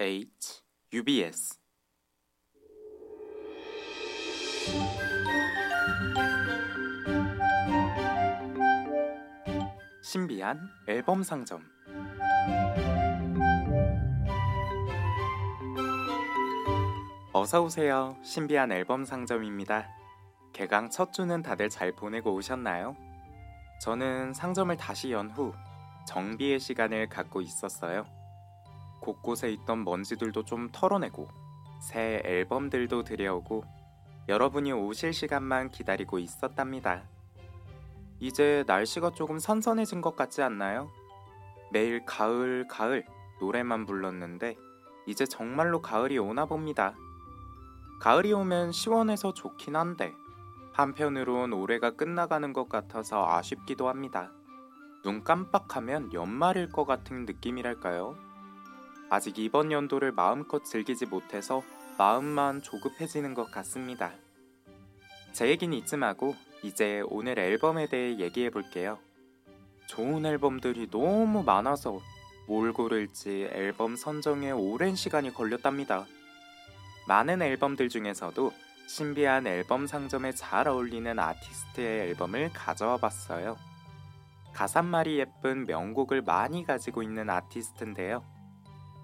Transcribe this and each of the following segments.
H UBS 신비한 앨범 상점 어서 오세요. 신비한 앨범 상점입니다. 개강 첫 주는 다들 잘 보내고 오셨나요? 저는 상점을 다시 연 후 정비의 시간을 갖고 있었어요. 곳곳에 있던 먼지들도 좀 털어내고 새 앨범들도 들여오고 여러분이 오실 시간만 기다리고 있었답니다. 이제 날씨가 조금 선선해진 것 같지 않나요? 매일 가을, 가을 노래만 불렀는데 이제 정말로 가을이 오나 봅니다. 가을이 오면 시원해서 좋긴 한데 한편으론 올해가 끝나가는 것 같아서 아쉽기도 합니다. 눈 깜빡하면 연말일 것 같은 느낌이랄까요? 아직 이번 연도를 마음껏 즐기지 못해서 마음만 조급해지는 것 같습니다. 제 얘기는 이쯤 하고 이제 오늘 앨범에 대해 얘기해 볼게요. 좋은 앨범들이 너무 많아서 뭘 고를지 앨범 선정에 오랜 시간이 걸렸답니다. 많은 앨범들 중에서도 신비한 앨범 상점에 잘 어울리는 아티스트의 앨범을 가져와 봤어요. 가사말이 예쁜 명곡을 많이 가지고 있는 아티스트인데요.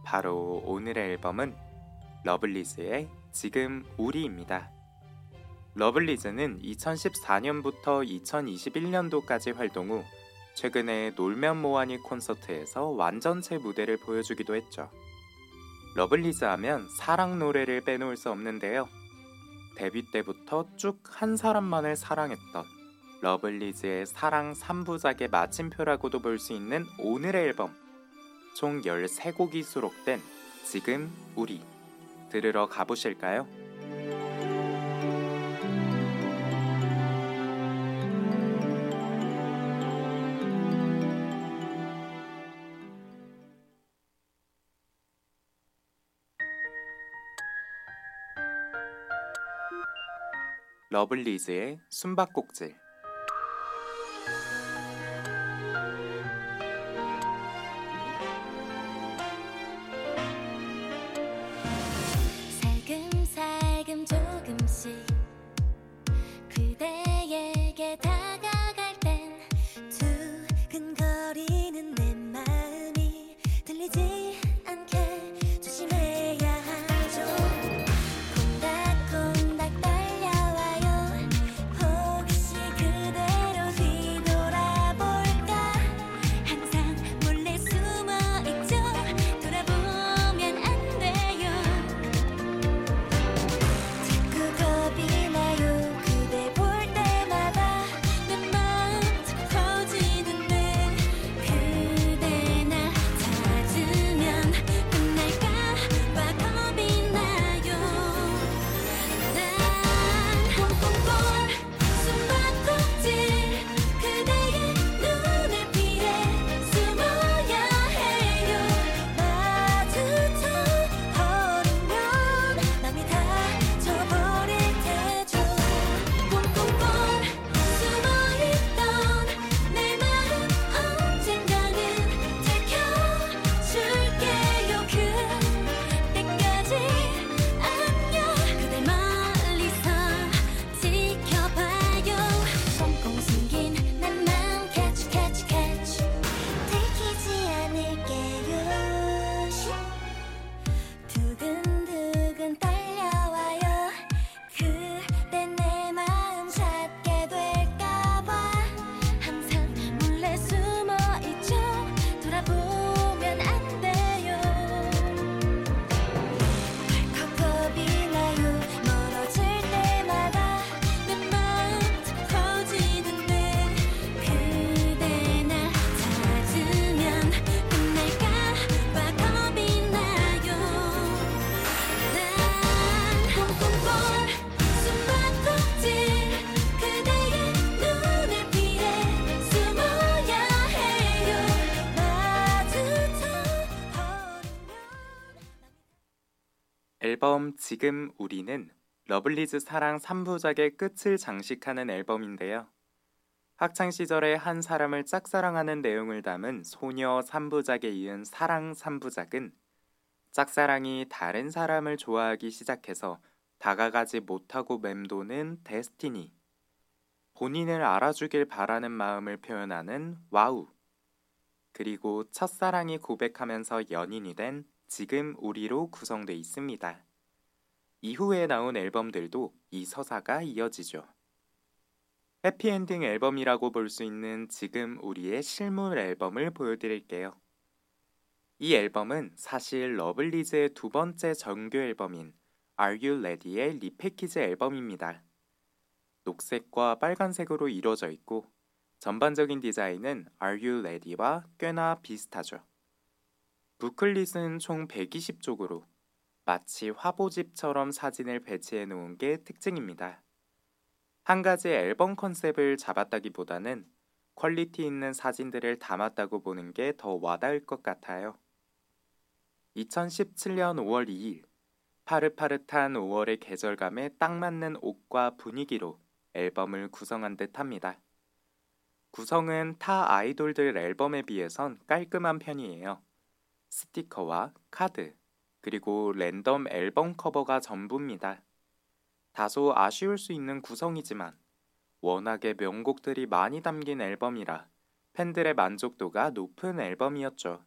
바로 오늘의 앨범은 러블리즈의 지금 우리입니다. 러블리즈는 2014년부터 2021년도까지 활동 후 최근에 놀면 뭐하니 콘서트에서 완전체 무대를 보여주기도 했죠. 러블리즈 하면 사랑 노래를 빼놓을 수 없는데요. 데뷔 때부터 쭉 한 사람만을 사랑했던 러블리즈의 사랑 3부작의 마침표라고도 볼 수 있는 오늘의 앨범 총 13곡이 수록된 지금 우리 들으러 가보실까요? 러블리즈의 숨바꼭질 앨범 지금 우리는 러블리즈 사랑 3부작의 끝을 장식하는 앨범인데요. 학창 시절에 한 사람을 짝사랑하는 내용을 담은 소녀 3부작에 이은 사랑 3부작은 짝사랑이 다른 사람을 좋아하기 시작해서 다가가지 못하고 맴도는 Destiny. 본인을 알아주길 바라는 마음을 표현하는 WoW. 그리고 첫사랑이 고백하면서 연인이 된 지금 우리로 구성돼 있습니다. 이후에 나온 앨범들도 이 서사가 이어지죠. 해피엔딩 앨범이라고 볼 수 있는 지금 우리의 실물 앨범을 보여드릴게요. 이 앨범은 사실 러블리즈의 두 번째 정규 앨범인 Are You Ready의 리패키지 앨범입니다. 녹색과 빨간색으로 이루어져 있고 전반적인 디자인은 Are You Ready와 꽤나 비슷하죠. booklet은 총 120쪽으로 마치 화보집처럼 사진을 배치해 놓은 게 특징입니다. 한 가지 앨범 컨셉을 잡았다기보다는 퀄리티 있는 사진들을 담았다고 보는 게 더 와닿을 것 같아요. 2017년 5월 2일, 파릇파릇한 5월의 계절감에 딱 맞는 옷과 분위기로 앨범을 구성한 듯 합니다. 구성은 타 아이돌들 앨범에 비해선 깔끔한 편이에요. 스티커와 카드, 그리고 랜덤 앨범 커버가 전부입니다. 다소 아쉬울 수 있는 구성이지만 워낙에 명곡들이 많이 담긴 앨범이라 팬들의 만족도가 높은 앨범이었죠.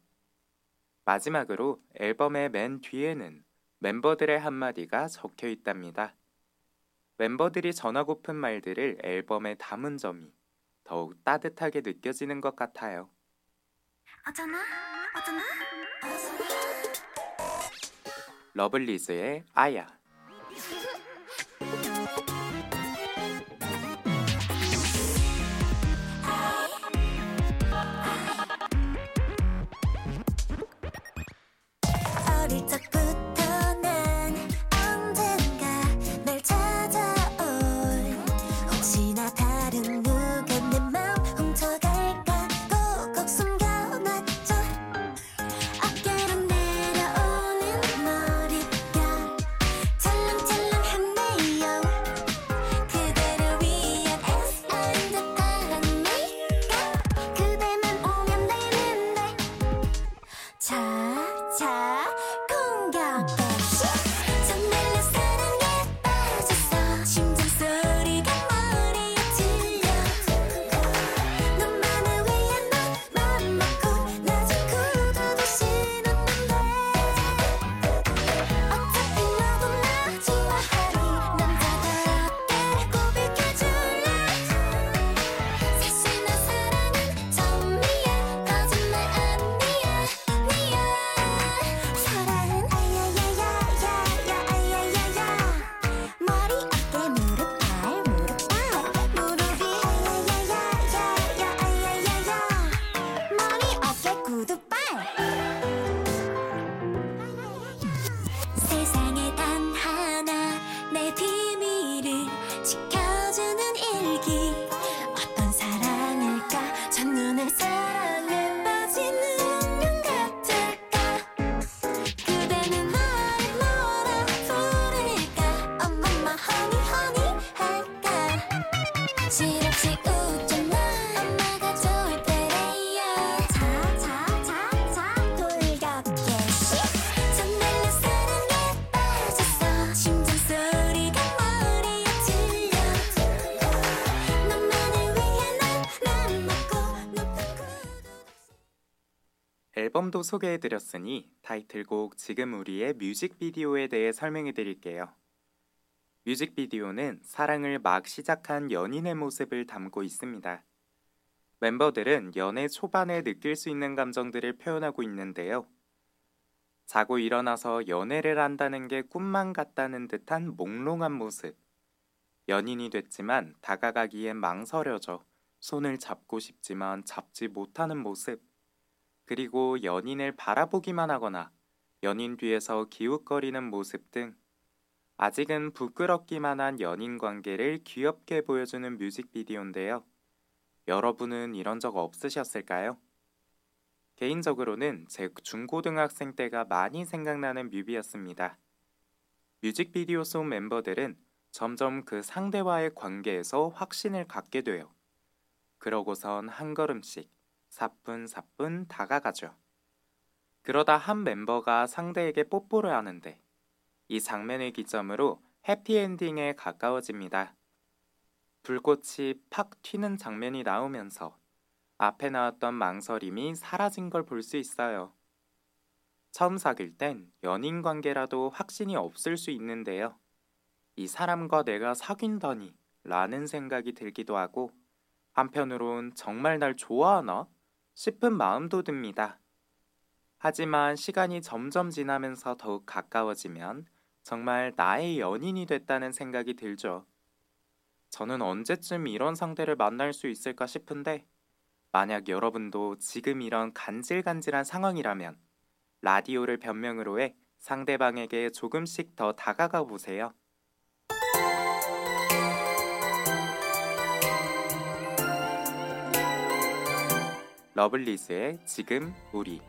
마지막으로 앨범의 맨 뒤에는 멤버들의 한마디가 적혀 있답니다. 멤버들이 전하고픈 말들을 앨범에 담은 점이 더욱 따뜻하게 느껴지는 것 같아요. 어쩌나 어쩌나 어쩌나 러블리즈의 아야. 앨범도 소개해드렸으니 타이틀곡 지금 우리의 뮤직비디오에 대해 설명해드릴게요. 뮤직비디오는 사랑을 막 시작한 연인의 모습을 담고 있습니다. 멤버들은 연애 초반에 느낄 수 있는 감정들을 표현하고 있는데요. 자고 일어나서 연애를 한다는 게 꿈만 같다는 듯한 몽롱한 모습. 연인이 됐지만 다가가기엔 망설여져 손을 잡고 싶지만 잡지 못하는 모습. 그리고 연인을 바라보기만 하거나 연인 뒤에서 기웃거리는 모습 등 아직은 부끄럽기만 한 연인 관계를 귀엽게 보여주는 뮤직비디오인데요. 여러분은 이런 적 없으셨을까요? 개인적으로는 제 중고등학생 때가 많이 생각나는 뮤비였습니다. 뮤직비디오 속 멤버들은 점점 그 상대와의 관계에서 확신을 갖게 돼요. 그러고선 한 걸음씩 사뿐사뿐 다가가죠. 그러다 한 멤버가 상대에게 뽀뽀를 하는데 이 장면을 기점으로 해피엔딩에 가까워집니다. 불꽃이 팍 튀는 장면이 나오면서 앞에 나왔던 망설임이 사라진 걸 볼 수 있어요. 처음 사귈 땐 연인 관계라도 확신이 없을 수 있는데요. 이 사람과 내가 사귄다니 라는 생각이 들기도 하고 한편으론 정말 날 좋아하나 싶은 마음도 듭니다. 하지만 시간이 점점 지나면서 더욱 가까워지면 정말 나의 연인이 됐다는 생각이 들죠. 저는 언제쯤 이런 상대를 만날 수 있을까 싶은데 만약 여러분도 지금 이런 간질간질한 상황이라면 라디오를 변명으로 해 상대방에게 조금씩 더 다가가 보세요. 러블리즈의 지금 우리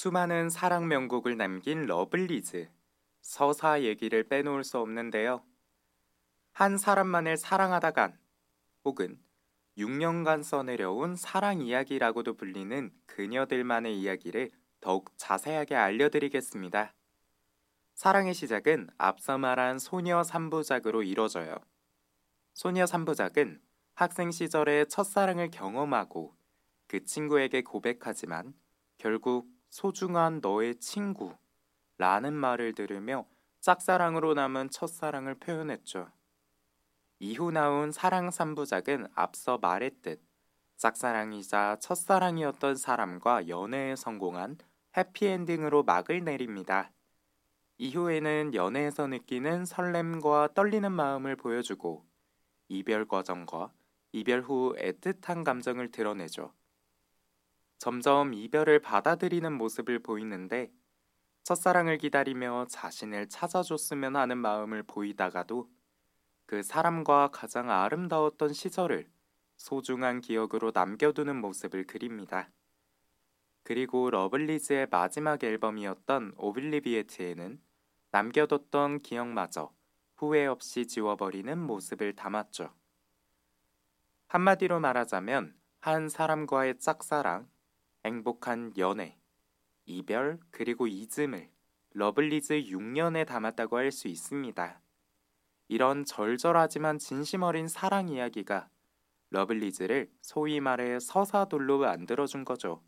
수많은 사랑 명곡을 남긴 러블리즈. 서사 얘기를 빼놓을 수 없는데요. 한 사람만을 사랑하다간 혹은 6년간 써내려온 사랑 이야기라고도 불리는 그녀들만의 이야기를 더욱 자세하게 알려드리겠습니다. 사랑의 시작은 앞서 말한 소녀 3부작으로 이뤄져요. 소녀 3부작은 학생 시절에 첫사랑을 경험하고 그 친구에게 고백하지만 결국 소중한 너의 친구 라는 말을 들으며 짝사랑으로 남은 첫사랑을 표현했죠. 이후 나온 사랑 3부작은 앞서 말했듯 짝사랑이자 첫사랑이었던 사람과 연애에 성공한 해피엔딩으로 막을 내립니다. 이후에는 연애에서 느끼는 설렘과 떨리는 마음을 보여주고 이별 과정과 이별 후 애틋한 감정을 드러내죠. 점점 이별을 받아들이는 모습을 보이는데 첫사랑을 기다리며 자신을 찾아줬으면 하는 마음을 보이다가도 그 사람과 가장 아름다웠던 시절을 소중한 기억으로 남겨두는 모습을 그립니다. 그리고 러블리즈의 마지막 앨범이었던 오빌리비에트에는 남겨뒀던 기억마저 후회 없이 지워버리는 모습을 담았죠. 한마디로 말하자면 한 사람과의 짝사랑, 행복한 연애, 이별 그리고 잊음을 러블리즈 6년에 담았다고 할 수 있습니다. 이런 절절하지만 진심 어린 사랑 이야기가 러블리즈를 소위 말해 서사돌로 만들어준 거죠.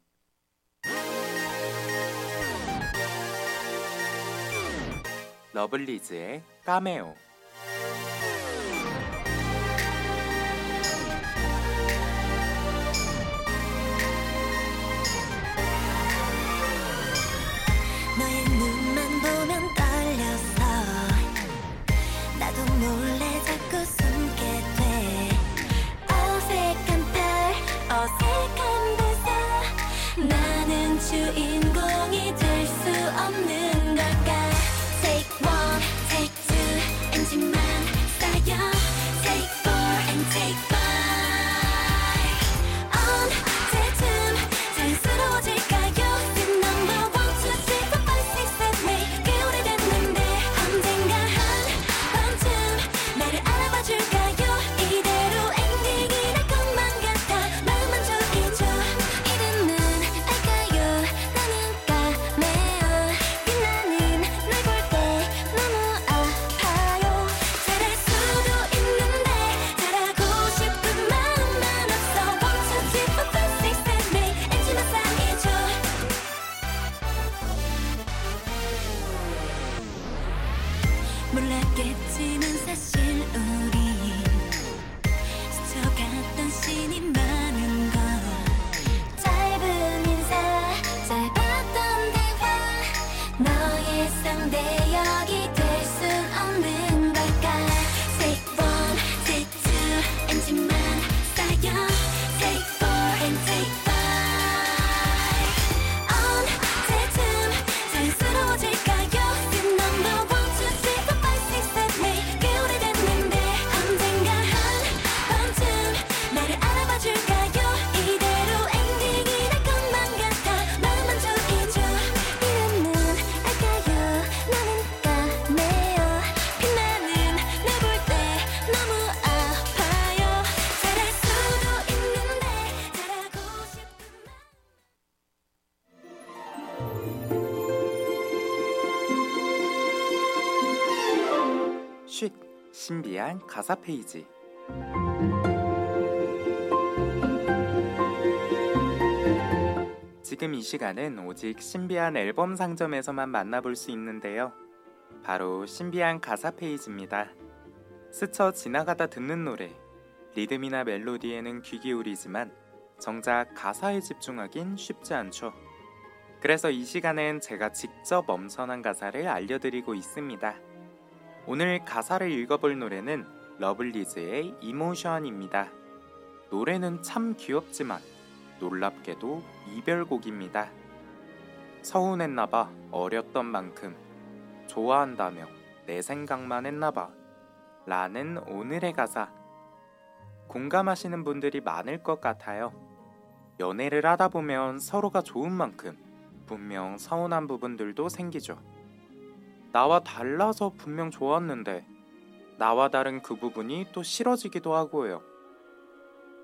러블리즈의 까메오 신비한 가사 페이지 지금 이 시간은 오직 신비한 앨범 상점에서만 만나볼 수 있는데요. 바로 신비한 가사 페이지입니다. 스쳐 지나가다 듣는 노래, 리듬이나 멜로디에는 귀 기울이지만 정작 가사에 집중하긴 쉽지 않죠. 그래서 이 시간엔 제가 직접 엄선한 가사를 알려드리고 있습니다. 오늘 가사를 읽어볼 노래는 러블리즈의 Emotion입니다. 노래는 참 귀엽지만 놀랍게도 이별곡입니다. 서운했나봐 어렸던 만큼 좋아한다며 내 생각만 했나봐 라는 오늘의 가사 공감하시는 분들이 많을 것 같아요. 연애를 하다 보면 서로가 좋은 만큼 분명 서운한 부분들도 생기죠. 나와 달라서 분명 좋았는데 나와 다른 그 부분이 또 싫어지기도 하고요.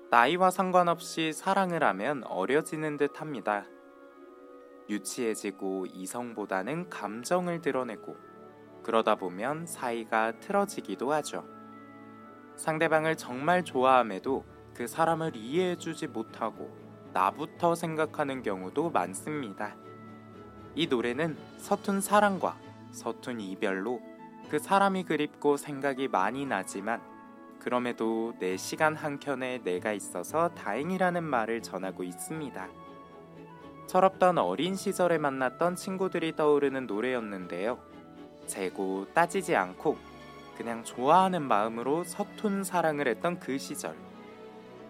나이와 상관없이 사랑을 하면 어려지는 듯 합니다. 유치해지고 이성보다는 감정을 드러내고 그러다 보면 사이가 틀어지기도 하죠. 상대방을 정말 좋아함에도 그 사람을 이해해주지 못하고 나부터 생각하는 경우도 많습니다. 이 노래는 서툰 사랑과 서툰 이별로 그 사람이 그립고 생각이 많이 나지만 그럼에도 내 시간 한켠에 내가 있어서 다행이라는 말을 전하고 있습니다. 철없던 어린 시절에 만났던 친구들이 떠오르는 노래였는데요. 재고 따지지 않고 그냥 좋아하는 마음으로 서툰 사랑을 했던 그 시절.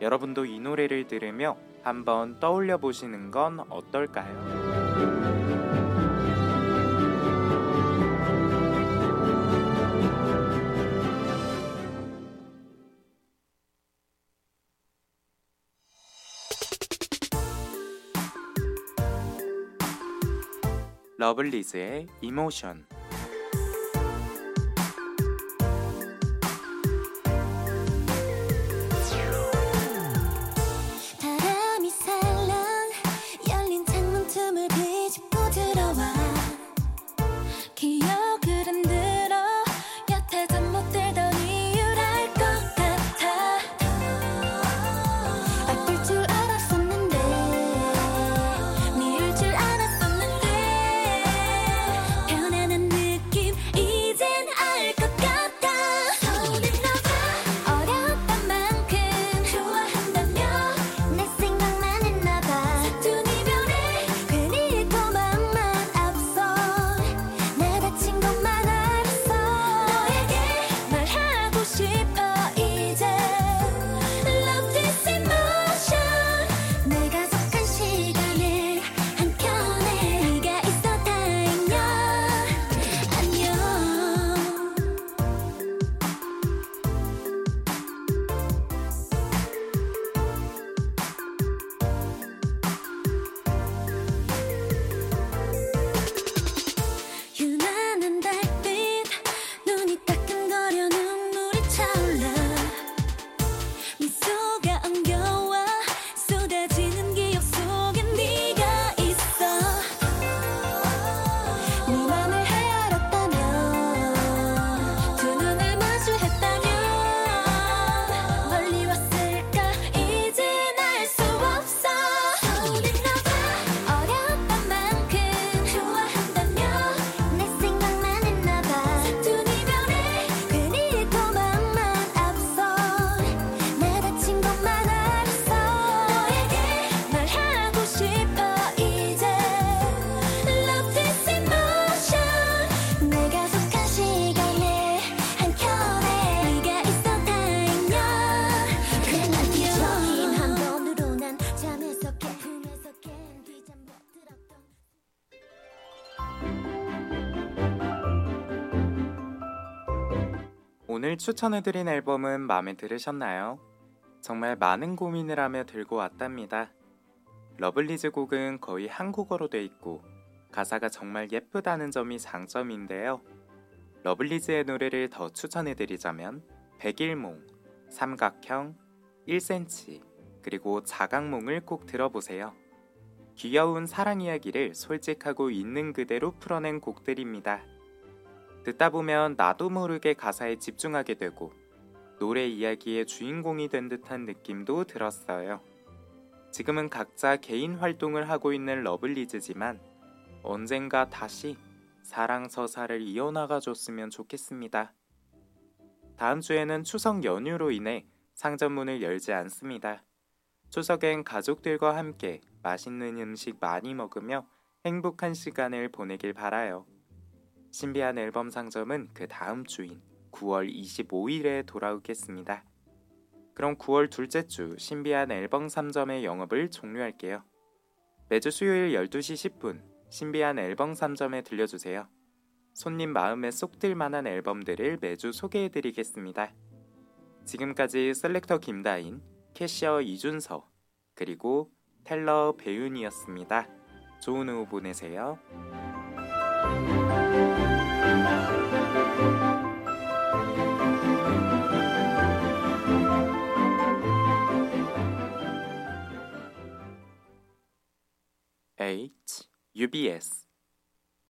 여러분도 이 노래를 들으며 한번 떠올려 보시는 건 어떨까요? 러블리즈의 이모션 추천해드린 앨범은 마음에 들으셨나요? 정말 많은 고민을 하며 들고 왔답니다. 러블리즈 곡은 거의 한국어로 돼 있고 가사가 정말 예쁘다는 점이 장점인데요. 러블리즈의 노래를 더 추천해드리자면 백일몽, 삼각형, 1cm, 그리고 자각몽을 꼭 들어보세요. 귀여운 사랑 이야기를 솔직하고 있는 그대로 풀어낸 곡들입니다. 듣다 보면 나도 모르게 가사에 집중하게 되고 노래 이야기의 주인공이 된 듯한 느낌도 들었어요. 지금은 각자 개인 활동을 하고 있는 러블리즈지만 언젠가 다시 사랑 서사를 이어나가 줬으면 좋겠습니다. 다음 주에는 추석 연휴로 인해 상점문을 열지 않습니다. 추석엔 가족들과 함께 맛있는 음식 많이 먹으며 행복한 시간을 보내길 바라요. 신비한 앨범 상점은 그 다음 주인 9월 25일에 돌아오겠습니다. 그럼 9월 둘째 주 신비한 앨범 상점의 영업을 종료할게요. 매주 수요일 12시 10분 신비한 앨범 상점에 들려주세요. 손님 마음에 쏙 들만한 앨범들을 매주 소개해드리겠습니다. 지금까지 셀렉터 김다인, 캐시어 이준서, 그리고 텔러 배윤이었습니다. 좋은 오후 보내세요. 8. UBS